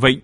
Vậy